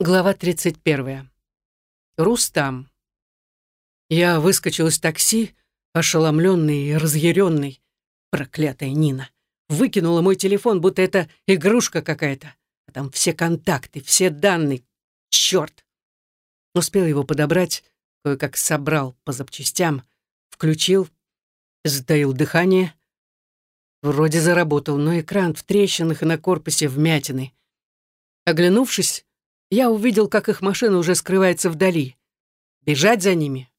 Глава 31. Рустам. Я выскочил из такси, ошеломленный и разъяренный. Проклятая Нина. Выкинула мой телефон, будто это игрушка какая-то. А там все контакты, все данные. Черт! Успел его подобрать, кое-как собрал по запчастям, включил, затаил дыхание. Вроде заработал, но экран в трещинах и на корпусе вмятины. Оглянувшись, я увидел, как их машина уже скрывается вдали. Бежать за ними?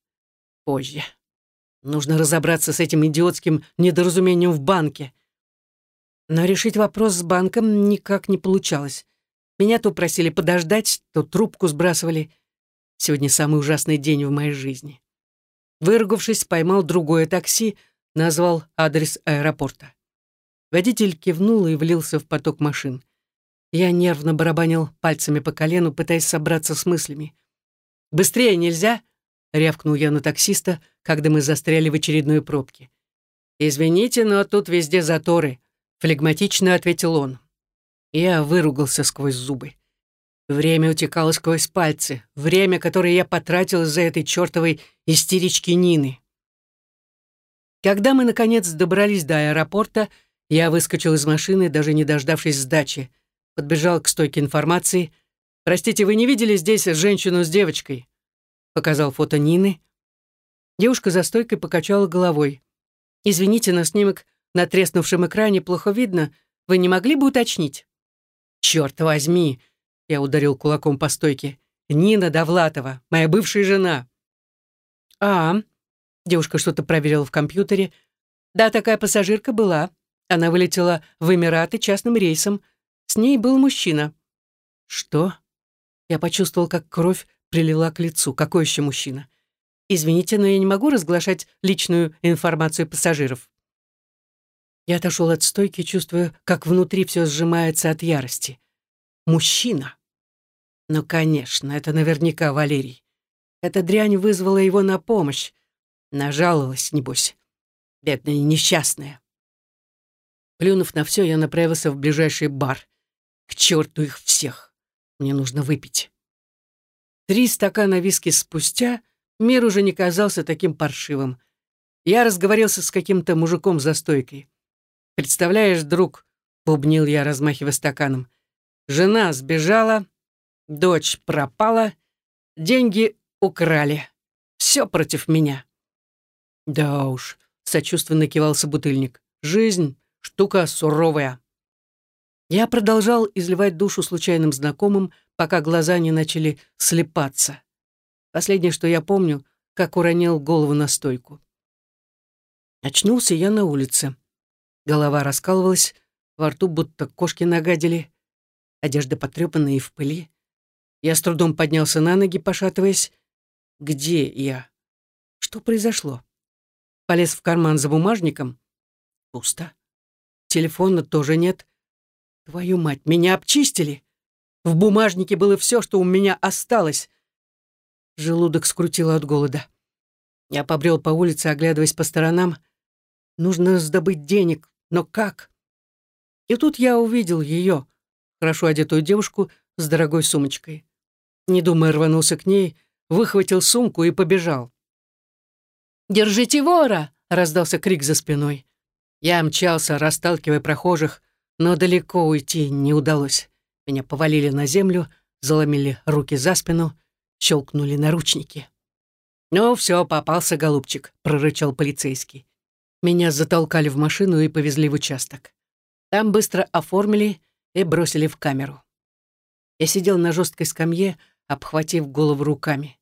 Позже. Нужно разобраться с этим идиотским недоразумением в банке. Но решить вопрос с банком никак не получалось. Меня то просили подождать, то трубку сбрасывали. Сегодня самый ужасный день в моей жизни. Выругавшись, поймал другое такси, назвал адрес аэропорта. Водитель кивнул и влился в поток машин. Я нервно барабанил пальцами по колену, пытаясь собраться с мыслями. «Быстрее нельзя?» — рявкнул я на таксиста, когда мы застряли в очередной пробке. «Извините, но тут везде заторы», — флегматично ответил он. Я выругался сквозь зубы. Время утекало сквозь пальцы, время, которое я потратил из-за этой чертовой истерички Нины. Когда мы, наконец, добрались до аэропорта, я выскочил из машины, даже не дождавшись сдачи подбежал к стойке информации. «Простите, вы не видели здесь женщину с девочкой?» Показал фото Нины. Девушка за стойкой покачала головой. «Извините, на снимок на треснувшем экране плохо видно. Вы не могли бы уточнить?» «Черт возьми!» Я ударил кулаком по стойке. «Нина Довлатова, моя бывшая жена». «А, девушка что-то проверила в компьютере. Да, такая пассажирка была. Она вылетела в Эмираты частным рейсом. С ней был мужчина. Что? Я почувствовал, как кровь прилила к лицу. Какой еще мужчина? Извините, но я не могу разглашать личную информацию пассажиров. Я отошел от стойки, чувствуя, как внутри все сжимается от ярости. Мужчина. Ну, конечно, это наверняка Валерий. Эта дрянь вызвала его на помощь. Нажаловалась, небось. Бедная несчастная. Плюнув на все, я направился в ближайший бар. К черту их всех. Мне нужно выпить. Три стакана виски спустя мир уже не казался таким паршивым. Я разговорился с каким-то мужиком за стойкой. «Представляешь, друг», — бубнил я, размахивая стаканом, «жена сбежала, дочь пропала, деньги украли. Все против меня». «Да уж», — сочувственно кивал собутыльник, «жизнь — штука суровая». Я продолжал изливать душу случайным знакомым, пока глаза не начали слепаться. Последнее, что я помню, как уронил голову на стойку. Очнулся я на улице. Голова раскалывалась, во рту будто кошки нагадили, одежда потрепанная и в пыли. Я с трудом поднялся на ноги, пошатываясь. Где я? Что произошло? Полез в карман за бумажником. Пусто. Телефона тоже нет. Твою мать, меня обчистили. В бумажнике было все, что у меня осталось. Желудок скрутило от голода. Я побрел по улице, оглядываясь по сторонам. Нужно сдобыть денег, но как? И тут я увидел ее, хорошо одетую девушку с дорогой сумочкой. Не думая, рванулся к ней, выхватил сумку и побежал. «Держите вора!» — раздался крик за спиной. Я мчался, расталкивая прохожих, но далеко уйти не удалось. Меня повалили на землю, заломили руки за спину, щелкнули наручники. «Ну все, попался, голубчик», — прорычал полицейский. Меня затолкали в машину и повезли в участок. Там быстро оформили и бросили в камеру. Я сидел на жесткой скамье, обхватив голову руками.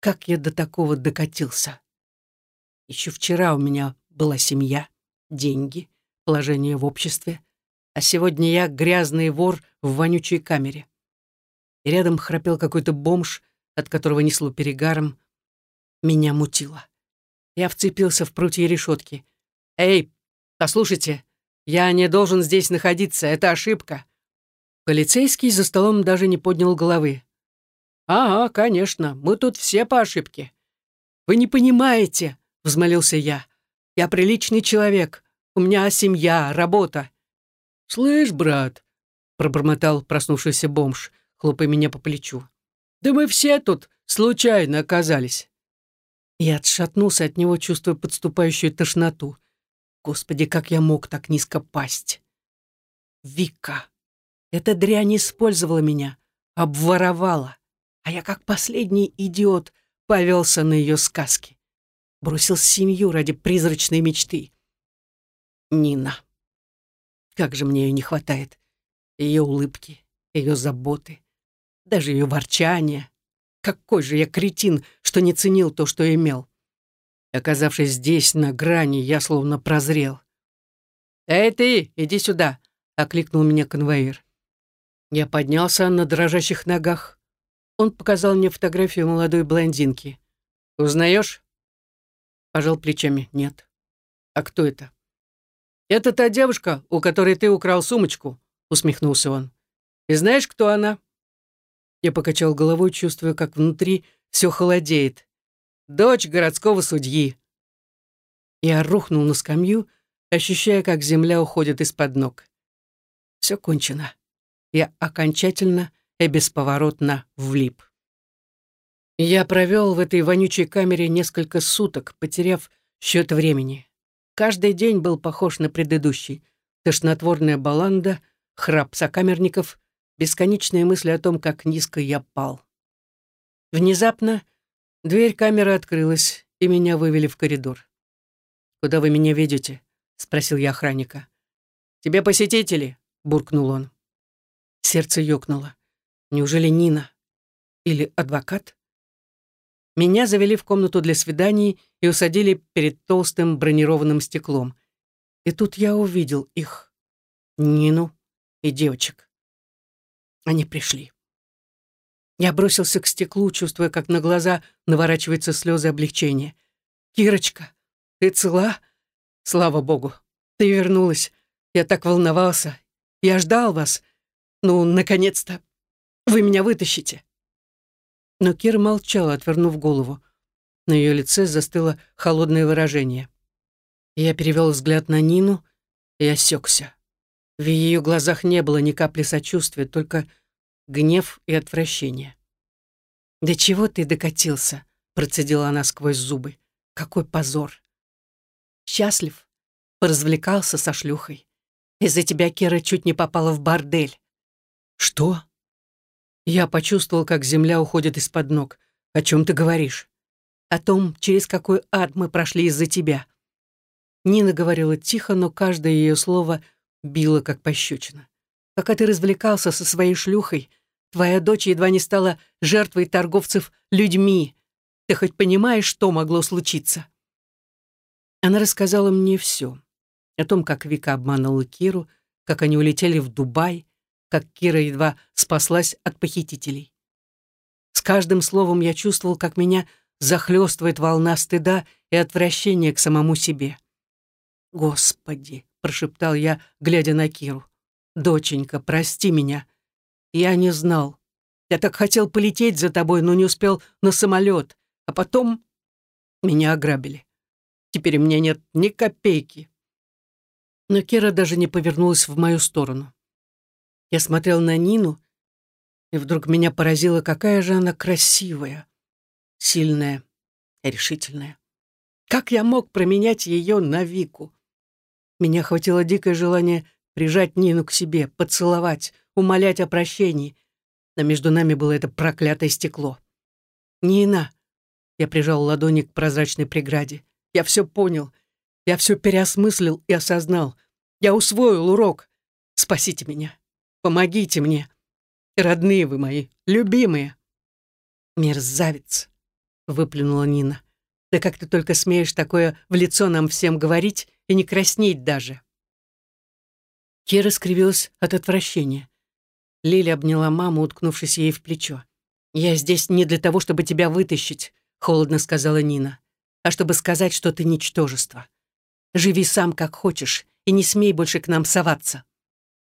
Как я до такого докатился? Еще вчера у меня была семья, деньги, положение в обществе, а сегодня я грязный вор в вонючей камере. И рядом храпел какой-то бомж, от которого несло перегаром. Меня мутило. Я вцепился в прутья решетки. «Эй, послушайте, я не должен здесь находиться, это ошибка». Полицейский за столом даже не поднял головы. «Ага, конечно, мы тут все по ошибке». «Вы не понимаете», — взмолился я. «Я приличный человек, у меня семья, работа». «Слышь, брат», — пробормотал проснувшийся бомж, хлопая меня по плечу. «Да мы все тут случайно оказались». Я отшатнулся от него, чувствуя подступающую тошноту. Господи, как я мог так низко пасть? Вика. Эта дрянь использовала меня, обворовала, а я как последний идиот повелся на ее сказки. Бросил семью ради призрачной мечты. Нина. Как же мне ее не хватает. Ее улыбки, ее заботы, даже ее ворчание. Какой же я кретин, что не ценил то, что имел. Оказавшись здесь, на грани, я словно прозрел. «Эй ты, иди сюда!» — окликнул меня конвоир. Я поднялся на дрожащих ногах. Он показал мне фотографию молодой блондинки. «Узнаешь?» Пожал плечами. «Нет». «А кто это?» «Это та девушка, у которой ты украл сумочку», — усмехнулся он. «И знаешь, кто она?» Я покачал головой, чувствуя, как внутри все холодеет. «Дочь городского судьи». Я рухнул на скамью, ощущая, как земля уходит из-под ног. Все кончено. Я окончательно и бесповоротно влип. Я провел в этой вонючей камере несколько суток, потеряв счет времени. Каждый день был похож на предыдущий. Тошнотворная баланда, храп сокамерников, бесконечные мысли о том, как низко я пал. Внезапно дверь камеры открылась, и меня вывели в коридор. «Куда вы меня ведете?» — спросил я охранника. «Тебе посетители», — буркнул он. Сердце ёкнуло. Неужели Нина? Или адвокат? Меня завели в комнату для свиданий и усадили перед толстым бронированным стеклом. И тут я увидел их. Нину и девочек. Они пришли. Я бросился к стеклу, чувствуя, как на глаза наворачиваются слезы облегчения. «Кирочка, ты цела? Слава богу, ты вернулась. Я так волновался. Я ждал вас. Ну, наконец-то. Вы меня вытащите». Но Кира молчала, отвернув голову. На ее лице застыло холодное выражение. Я перевел взгляд на Нину и осекся. В ее глазах не было ни капли сочувствия, только гнев и отвращение. «Да чего ты докатился?» — процедила она сквозь зубы. «Какой позор!» «Счастлив?» — поразвлекался со шлюхой. «Из-за тебя Кира чуть не попала в бордель». «Что?» Я почувствовал, как земля уходит из-под ног. «О чем ты говоришь?» «О том, через какой ад мы прошли из-за тебя». Нина говорила тихо, но каждое ее слово било, как пощечина. «Пока ты развлекался со своей шлюхой, твоя дочь едва не стала жертвой торговцев людьми. Ты хоть понимаешь, что могло случиться?» Она рассказала мне все. О том, как Вика обманула Киру, как они улетели в Дубай, как Кира едва спаслась от похитителей. С каждым словом я чувствовал, как меня захлестывает волна стыда и отвращения к самому себе. «Господи!» — прошептал я, глядя на Киру. «Доченька, прости меня. Я не знал. Я так хотел полететь за тобой, но не успел на самолет. А потом меня ограбили. Теперь у меня нет ни копейки». Но Кира даже не повернулась в мою сторону. Я смотрел на Нину, и вдруг меня поразило, какая же она красивая, сильная решительная. Как я мог променять ее на Вику? Меня хватило дикое желание прижать Нину к себе, поцеловать, умолять о прощении. Но между нами было это проклятое стекло. «Нина!» Я прижал ладони к прозрачной преграде. «Я все понял. Я все переосмыслил и осознал. Я усвоил урок. Спасите меня. Помогите мне. Родные вы мои, любимые. Мерзавец, выплюнула Нина. Да как ты только смеешь такое в лицо нам всем говорить и не краснеть даже. Кира скривилась от отвращения. Лиля обняла маму, уткнувшись ей в плечо. «Я здесь не для того, чтобы тебя вытащить», — холодно сказала Нина, «а чтобы сказать, что ты ничтожество. Живи сам, как хочешь, и не смей больше к нам соваться.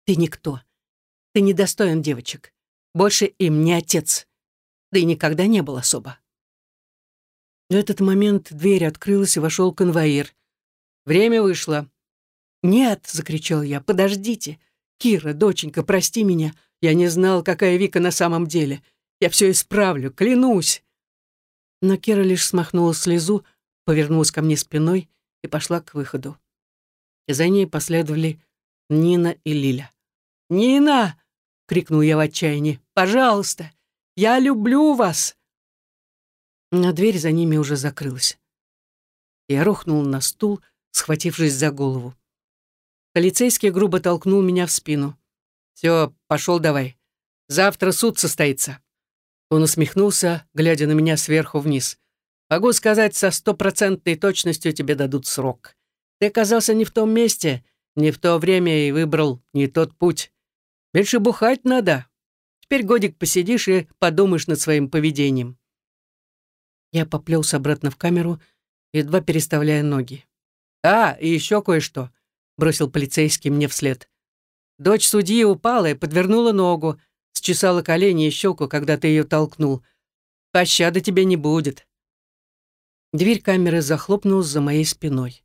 Ты никто. Ты недостоин девочек. Больше им не отец. Да и никогда не был особо. В этот момент дверь открылась, и вошел конвоир. Время вышло. «Нет!» — закричал я. «Подождите! Кира, доченька, прости меня. Я не знал, какая Вика на самом деле. Я все исправлю, клянусь. Но Кира лишь смахнула слезу, повернулась ко мне спиной и пошла к выходу. И за ней последовали Нина и Лиля. «Нина!» — крикнул я в отчаянии. «Пожалуйста! Я люблю вас!» Но дверь за ними уже закрылась. Я рухнул на стул, схватившись за голову. Полицейский грубо толкнул меня в спину. «Все, пошел давай. Завтра суд состоится». Он усмехнулся, глядя на меня сверху вниз. «Могу сказать, со стопроцентной точностью тебе дадут срок. Ты оказался не в том месте, не в то время и выбрал не тот путь. Меньше бухать надо. Теперь годик посидишь и подумаешь над своим поведением». Я поплелся обратно в камеру, едва переставляя ноги. «А, и еще кое-что», — бросил полицейский мне вслед. «Дочь судьи упала и подвернула ногу, счесала колени и щеку, когда ты ее толкнул. Пощады тебе не будет». Дверь камеры захлопнулась за моей спиной.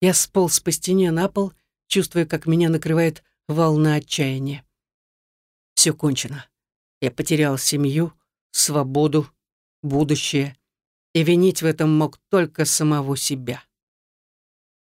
Я сполз по стене на пол, чувствуя, как меня накрывает волна отчаяния. Все кончено. Я потерял семью, свободу, будущее. И винить в этом мог только самого себя.